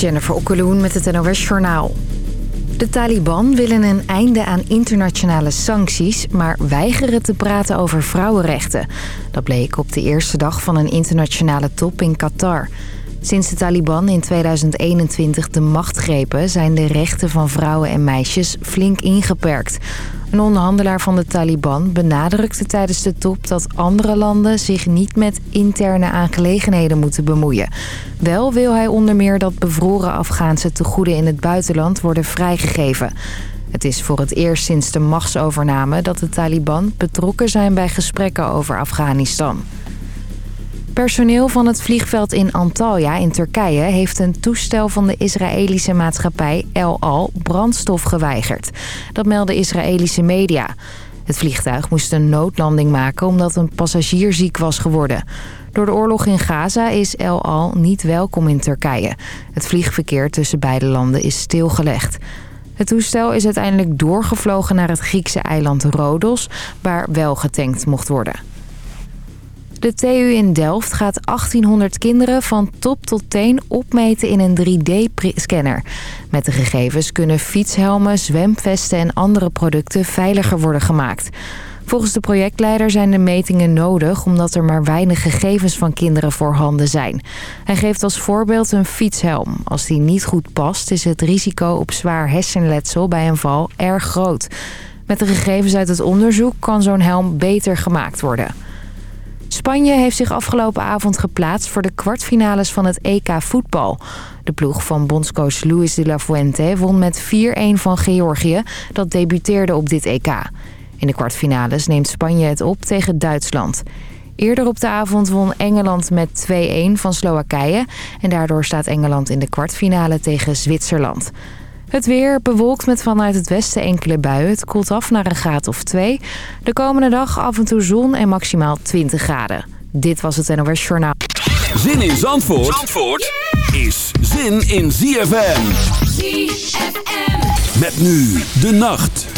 Jennifer Okkeloen met het NOS Journaal. De Taliban willen een einde aan internationale sancties... maar weigeren te praten over vrouwenrechten. Dat bleek op de eerste dag van een internationale top in Qatar. Sinds de Taliban in 2021 de macht grepen... zijn de rechten van vrouwen en meisjes flink ingeperkt... Een onderhandelaar van de Taliban benadrukte tijdens de top dat andere landen zich niet met interne aangelegenheden moeten bemoeien. Wel wil hij onder meer dat bevroren Afghaanse tegoeden in het buitenland worden vrijgegeven. Het is voor het eerst sinds de machtsovername dat de Taliban betrokken zijn bij gesprekken over Afghanistan. Personeel van het vliegveld in Antalya in Turkije... heeft een toestel van de Israëlische maatschappij El Al brandstof geweigerd. Dat melden Israëlische media. Het vliegtuig moest een noodlanding maken omdat een passagier ziek was geworden. Door de oorlog in Gaza is El Al niet welkom in Turkije. Het vliegverkeer tussen beide landen is stilgelegd. Het toestel is uiteindelijk doorgevlogen naar het Griekse eiland Rodos... waar wel getankt mocht worden. De TU in Delft gaat 1800 kinderen van top tot teen opmeten in een 3D-scanner. Met de gegevens kunnen fietshelmen, zwemvesten en andere producten veiliger worden gemaakt. Volgens de projectleider zijn de metingen nodig omdat er maar weinig gegevens van kinderen voorhanden zijn. Hij geeft als voorbeeld een fietshelm. Als die niet goed past is het risico op zwaar hersenletsel bij een val erg groot. Met de gegevens uit het onderzoek kan zo'n helm beter gemaakt worden. Spanje heeft zich afgelopen avond geplaatst voor de kwartfinales van het EK voetbal. De ploeg van bondscoach Luis de la Fuente won met 4-1 van Georgië, dat debuteerde op dit EK. In de kwartfinales neemt Spanje het op tegen Duitsland. Eerder op de avond won Engeland met 2-1 van Slowakije... en daardoor staat Engeland in de kwartfinale tegen Zwitserland. Het weer bewolkt met vanuit het westen enkele buien. Het koelt af naar een graad of 2. De komende dag af en toe zon en maximaal 20 graden. Dit was het NOS Journaal. Zin in Zandvoort, Zandvoort is zin in ZFM. ZFM. Met nu de nacht.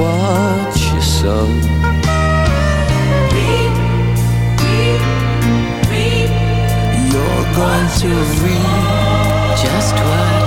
watch your son. You're going to reap just what.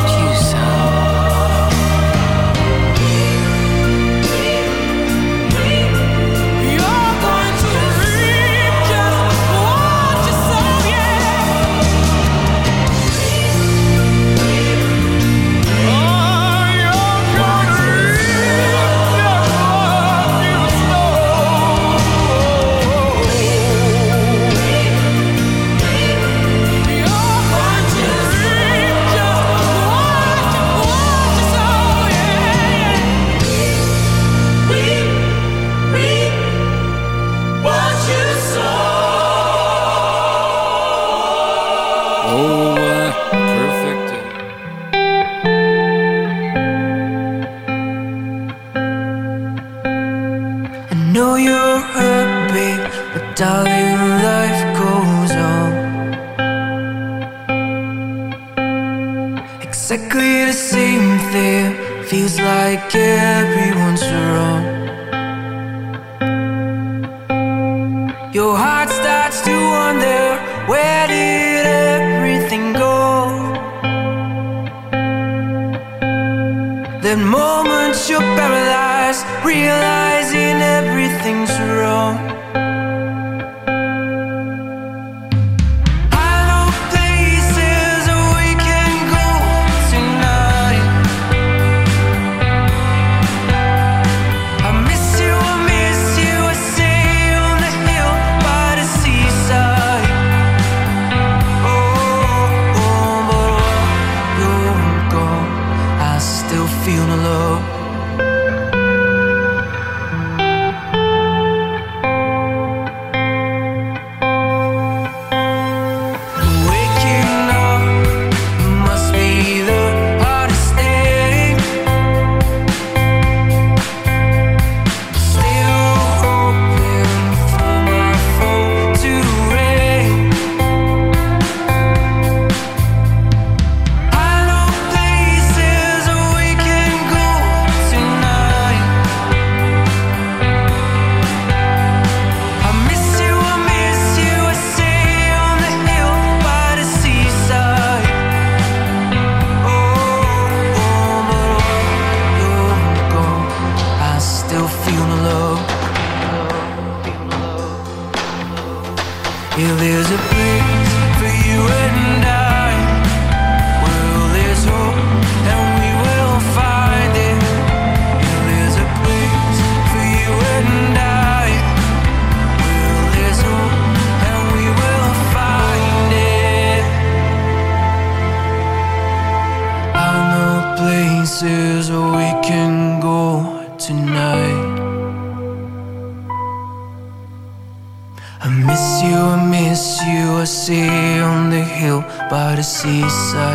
Yeah, there's a seaside.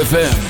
ZFM.